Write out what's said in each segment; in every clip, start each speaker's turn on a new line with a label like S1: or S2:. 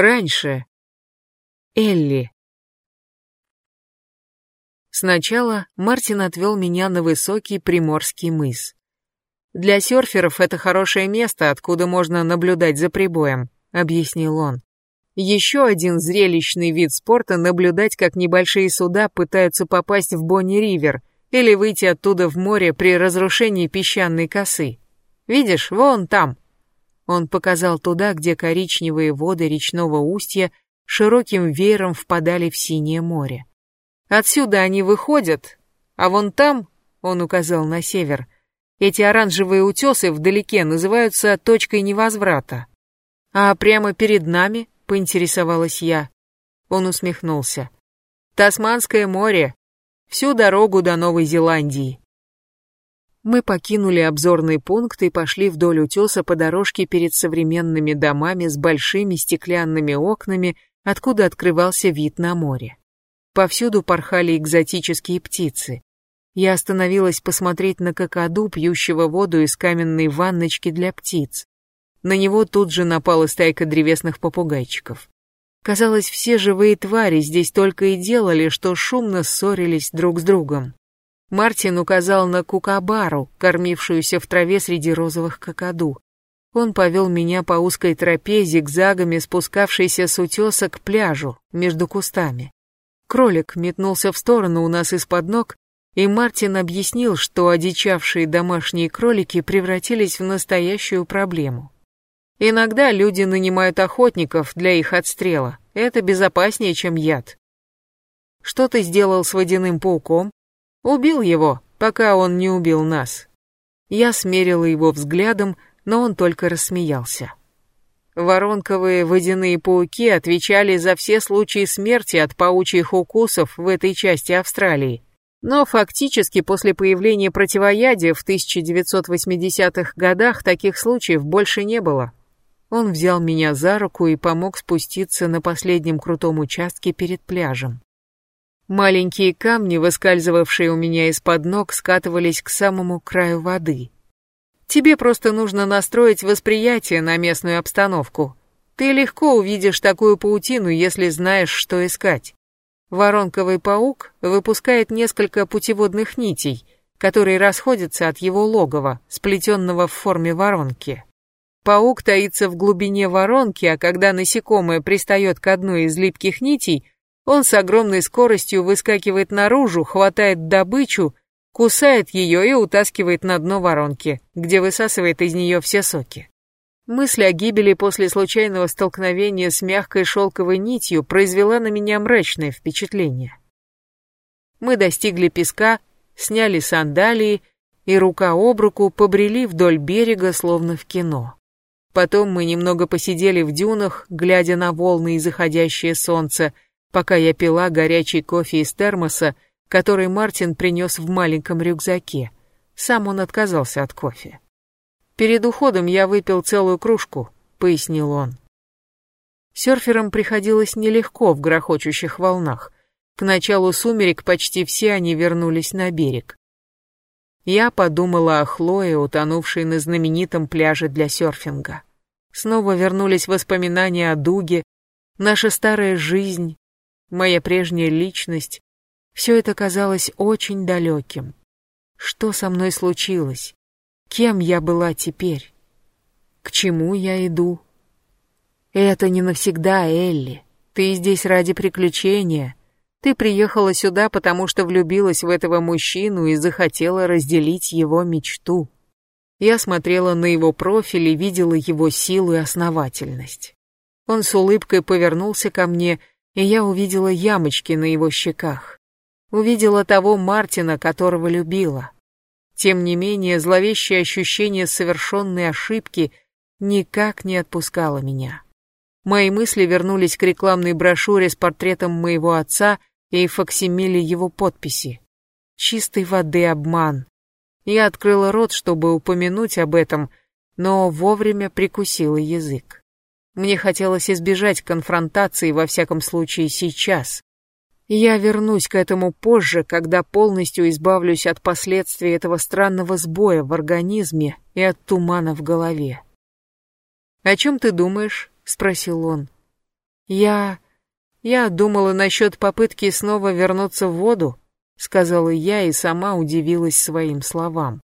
S1: Раньше. Элли. Сначала Мартин отвел меня на высокий приморский мыс. «Для серферов это хорошее место, откуда можно наблюдать за прибоем», — объяснил он. Еще один зрелищный вид спорта — наблюдать, как небольшие суда пытаются попасть в Бонни-Ривер или выйти оттуда в море при разрушении песчаной косы. Видишь, вон там. Он показал туда, где коричневые воды речного устья широким веером впадали в синее море. Отсюда они выходят, а вон там, он указал на север, эти оранжевые утесы вдалеке называются точкой невозврата. А прямо перед нами, поинтересовалась я. Он усмехнулся. Тасманское море. Всю дорогу до Новой Зеландии. Мы покинули обзорный пункт и пошли вдоль утеса по дорожке перед современными домами с большими стеклянными окнами, откуда открывался вид на море. Повсюду порхали экзотические птицы. Я остановилась посмотреть на кокоду, пьющего воду из каменной ванночки для птиц. На него тут же напала стайка древесных попугайчиков. Казалось, все живые твари здесь только и делали, что шумно ссорились друг с другом. Мартин указал на кукабару, кормившуюся в траве среди розовых кокоду. Он повел меня по узкой тропе, зигзагами спускавшейся с утеса к пляжу, между кустами. Кролик метнулся в сторону у нас из-под ног, и Мартин объяснил, что одичавшие домашние кролики превратились в настоящую проблему. Иногда люди нанимают охотников для их отстрела. Это безопаснее, чем яд. Что ты сделал с водяным пауком? Убил его, пока он не убил нас. Я смерила его взглядом, но он только рассмеялся. Воронковые водяные пауки отвечали за все случаи смерти от паучьих укусов в этой части Австралии. Но фактически после появления противоядия в 1980-х годах таких случаев больше не было. Он взял меня за руку и помог спуститься на последнем крутом участке перед пляжем. Маленькие камни, выскальзывавшие у меня из-под ног, скатывались к самому краю воды. Тебе просто нужно настроить восприятие на местную обстановку. Ты легко увидишь такую паутину, если знаешь, что искать. Воронковый паук выпускает несколько путеводных нитей, которые расходятся от его логова, сплетенного в форме воронки. Паук таится в глубине воронки, а когда насекомое пристает к одной из липких нитей, он с огромной скоростью выскакивает наружу, хватает добычу кусает ее и утаскивает на дно воронки, где высасывает из нее все соки. Мысль о гибели после случайного столкновения с мягкой шелковой нитью произвела на меня мрачное впечатление. Мы достигли песка, сняли сандалии и рука об руку побрели вдоль берега, словно в кино. Потом мы немного посидели в дюнах, глядя на волны и заходящее солнце, пока я пила горячий кофе из термоса который Мартин принес в маленьком рюкзаке. Сам он отказался от кофе. «Перед уходом я выпил целую кружку», — пояснил он. Серферам приходилось нелегко в грохочущих волнах. К началу сумерек почти все они вернулись на берег. Я подумала о Хлое, утонувшей на знаменитом пляже для серфинга. Снова вернулись воспоминания о Дуге, наша старая жизнь, моя прежняя личность, все это казалось очень далеким. Что со мной случилось? Кем я была теперь? К чему я иду? Это не навсегда, Элли. Ты здесь ради приключения. Ты приехала сюда, потому что влюбилась в этого мужчину и захотела разделить его мечту. Я смотрела на его профиль и видела его силу и основательность. Он с улыбкой повернулся ко мне, и я увидела ямочки на его щеках увидела того Мартина, которого любила. Тем не менее, зловещее ощущение совершенной ошибки никак не отпускало меня. Мои мысли вернулись к рекламной брошюре с портретом моего отца и факсимиле его подписи. Чистой воды обман. Я открыла рот, чтобы упомянуть об этом, но вовремя прикусила язык. Мне хотелось избежать конфронтации, во всяком случае сейчас. Я вернусь к этому позже, когда полностью избавлюсь от последствий этого странного сбоя в организме и от тумана в голове. «О чем ты думаешь?» — спросил он. Я... я думала насчет попытки снова вернуться в воду, сказала я и сама удивилась своим словам.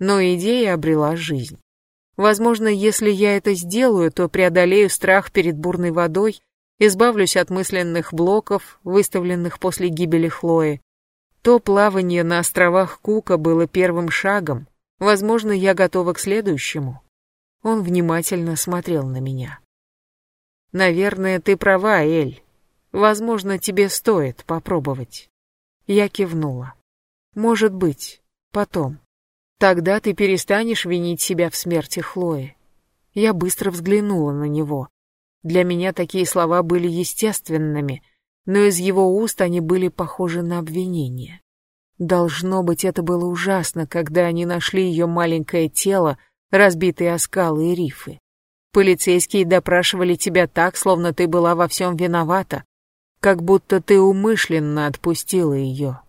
S1: Но идея обрела жизнь. Возможно, если я это сделаю, то преодолею страх перед бурной водой, избавлюсь от мысленных блоков, выставленных после гибели Хлои. То плавание на островах Кука было первым шагом, возможно, я готова к следующему. Он внимательно смотрел на меня. Наверное, ты права, Эль. Возможно, тебе стоит попробовать. Я кивнула. Может быть, потом. Тогда ты перестанешь винить себя в смерти Хлои. Я быстро взглянула на него. Для меня такие слова были естественными, но из его уст они были похожи на обвинение. Должно быть, это было ужасно, когда они нашли ее маленькое тело, разбитые о скалы и рифы. Полицейские допрашивали тебя так, словно ты была во всем виновата, как будто ты умышленно отпустила ее.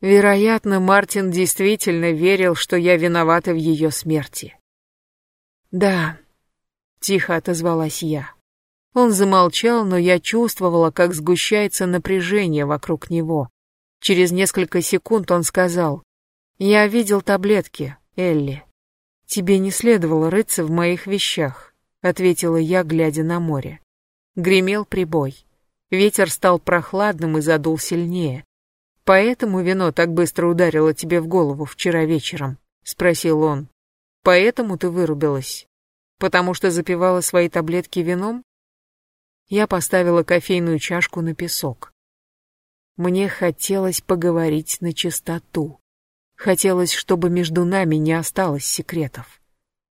S1: Вероятно, Мартин действительно верил, что я виновата в ее смерти. «Да», — тихо отозвалась я. Он замолчал, но я чувствовала, как сгущается напряжение вокруг него. Через несколько секунд он сказал, «Я видел таблетки, Элли. Тебе не следовало рыться в моих вещах», — ответила я, глядя на море. Гремел прибой. Ветер стал прохладным и задул сильнее. «Поэтому вино так быстро ударило тебе в голову вчера вечером?» — спросил он. «Поэтому ты вырубилась? Потому что запивала свои таблетки вином?» Я поставила кофейную чашку на песок. Мне хотелось поговорить на чистоту. Хотелось, чтобы между нами не осталось секретов.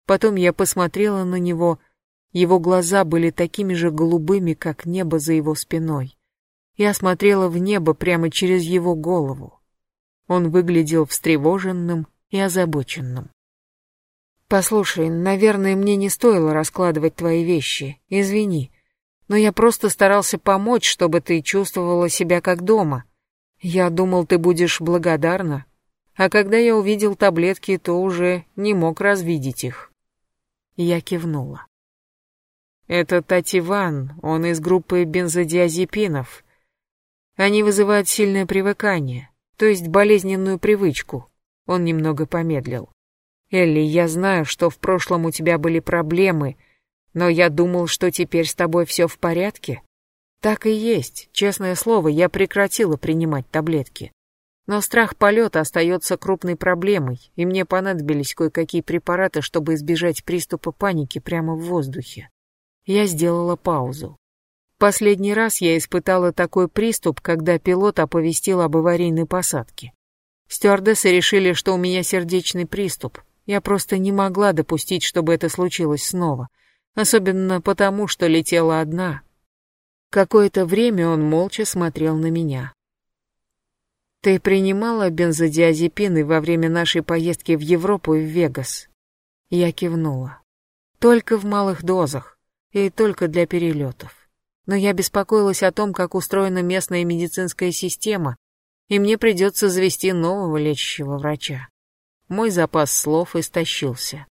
S1: Потом я посмотрела на него. Его глаза были такими же голубыми, как небо за его спиной. Я смотрела в небо прямо через его голову. Он выглядел встревоженным и озабоченным. «Послушай, наверное, мне не стоило раскладывать твои вещи. Извини но я просто старался помочь, чтобы ты чувствовала себя как дома. Я думал, ты будешь благодарна. А когда я увидел таблетки, то уже не мог развидеть их. Я кивнула. Это Тативан, он из группы бензодиазепинов. Они вызывают сильное привыкание, то есть болезненную привычку. Он немного помедлил. Элли, я знаю, что в прошлом у тебя были проблемы, но я думал, что теперь с тобой все в порядке. Так и есть, честное слово, я прекратила принимать таблетки. Но страх полета остается крупной проблемой, и мне понадобились кое-какие препараты, чтобы избежать приступа паники прямо в воздухе. Я сделала паузу. Последний раз я испытала такой приступ, когда пилот оповестил об аварийной посадке. Стюардессы решили, что у меня сердечный приступ. Я просто не могла допустить, чтобы это случилось снова — особенно потому, что летела одна. Какое-то время он молча смотрел на меня. «Ты принимала бензодиазепины во время нашей поездки в Европу и в Вегас?» Я кивнула. «Только в малых дозах и только для перелетов. Но я беспокоилась о том, как устроена местная медицинская система, и мне придется завести нового лечащего врача. Мой запас слов истощился.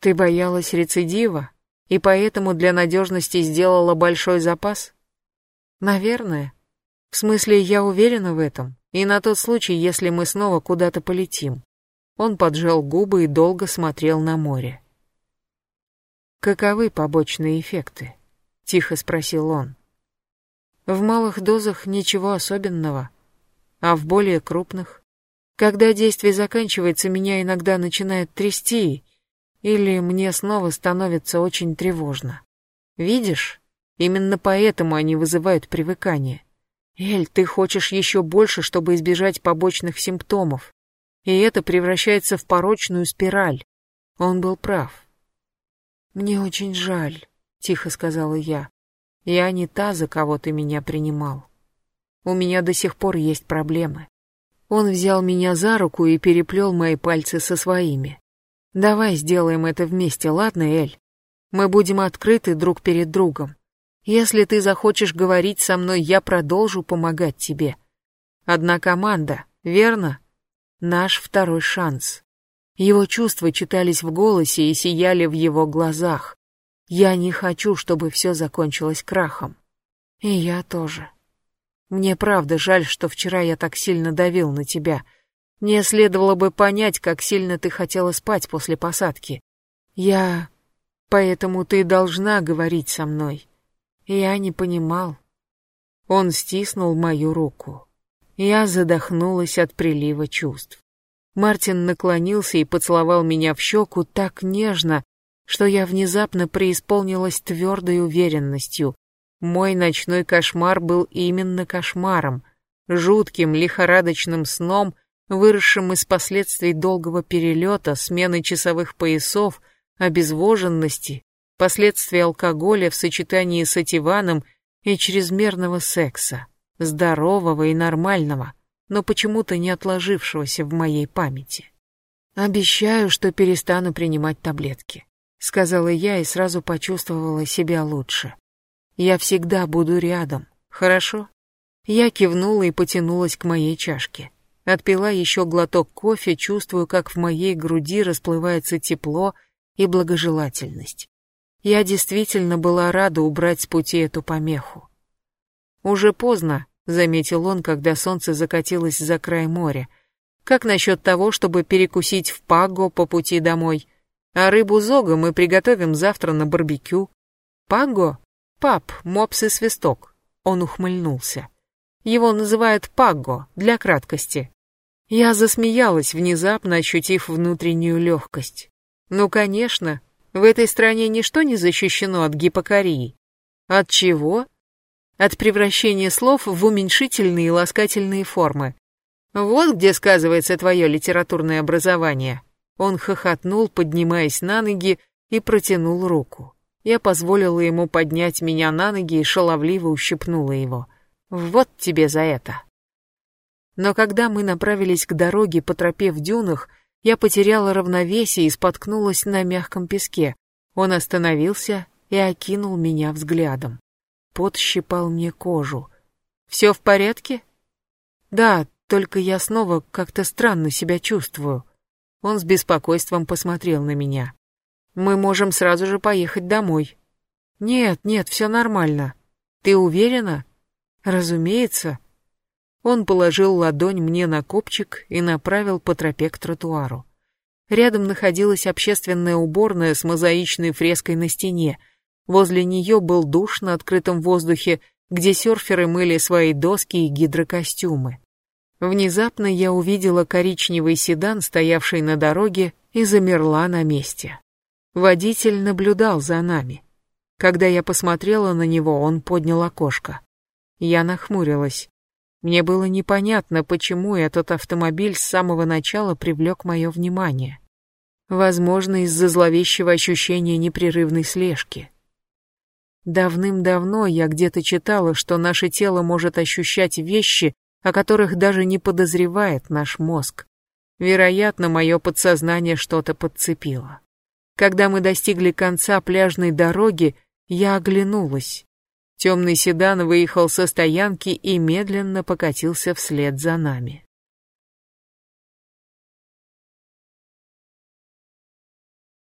S1: Ты боялась рецидива и поэтому для надежности сделала большой запас? Наверное. В смысле, я уверена в этом. И на тот случай, если мы снова куда-то полетим. Он поджал губы и долго смотрел на море. «Каковы побочные эффекты?» — тихо спросил он. «В малых дозах ничего особенного, а в более крупных. Когда действие заканчивается, меня иногда начинает трясти, или мне снова становится очень тревожно. Видишь? Именно поэтому они вызывают привыкание. Эль, ты хочешь еще больше, чтобы избежать побочных симптомов. И это превращается в порочную спираль. Он был прав. «Мне очень жаль», — тихо сказала я. «Я не та, за кого ты меня принимал. У меня до сих пор есть проблемы». Он взял меня за руку и переплел мои пальцы со своими. Давай сделаем это вместе, ладно, Эль? Мы будем открыты друг перед другом. Если ты захочешь говорить со мной, я продолжу помогать тебе. Одна команда, верно? Наш второй шанс. Его чувства читались в голосе и сияли в его глазах. Я не хочу, чтобы все закончилось крахом. И я тоже. Мне правда жаль, что вчера я так сильно давил на тебя. Мне следовало бы понять, как сильно ты хотела спать после посадки. Я... Поэтому ты должна говорить со мной. Я не понимал. Он стиснул мою руку. Я задохнулась от прилива чувств. Мартин наклонился и поцеловал меня в щеку так нежно, что я внезапно преисполнилась твердой уверенностью. Мой ночной кошмар был именно кошмаром, жутким лихорадочным сном, выросшим из последствий долгого перелета, смены часовых поясов, обезвоженности, последствий алкоголя в сочетании с ативаном и чрезмерного секса, здорового и нормального, но почему-то не отложившегося в моей памяти. Обещаю, что перестану принимать таблетки, сказала я и сразу почувствовала себя лучше. Я всегда буду рядом, хорошо? Я кивнула и потянулась к моей чашке. Отпила еще глоток кофе, чувствую, как в моей груди расплывается тепло и благожелательность. Я действительно была рада убрать с пути эту помеху. Уже поздно, заметил он, когда солнце закатилось за край моря. Как насчет того, чтобы перекусить в Паго по пути домой? А рыбу зога мы приготовим завтра на барбекю. Паго? Пап, мопс и свисток. Он ухмыльнулся. Его называют Паго, для краткости. Я засмеялась, внезапно ощутив внутреннюю легкость. Ну, конечно, в этой стране ничто не защищено от гипокории. От чего? От превращения слов в уменьшительные и ласкательные формы. Вот где сказывается твое литературное образование. Он хохотнул, поднимаясь на ноги, и протянул руку. Я позволила ему поднять меня на ноги и шаловливо ущипнула его. Вот тебе за это. Но когда мы направились к дороге по тропе в дюнах, я потеряла равновесие и споткнулась на мягком песке. Он остановился и окинул меня взглядом. Пот щипал мне кожу. «Все в порядке?» «Да, только я снова как-то странно себя чувствую». Он с беспокойством посмотрел на меня. «Мы можем сразу же поехать домой». «Нет, нет, все нормально. Ты уверена?» «Разумеется», он положил ладонь мне на копчик и направил по тропе к тротуару. Рядом находилась общественная уборная с мозаичной фреской на стене. Возле нее был душ на открытом воздухе, где серферы мыли свои доски и гидрокостюмы. Внезапно я увидела коричневый седан, стоявший на дороге, и замерла на месте. Водитель наблюдал за нами. Когда я посмотрела на него, он поднял окошко. Я нахмурилась. Мне было непонятно, почему этот автомобиль с самого начала привлек мое внимание. Возможно, из-за зловещего ощущения непрерывной слежки. Давным-давно я где-то читала, что наше тело может ощущать вещи, о которых даже не подозревает наш мозг. Вероятно, мое подсознание что-то подцепило. Когда мы достигли конца пляжной дороги, я оглянулась. Темный седан выехал со стоянки и медленно покатился вслед за нами.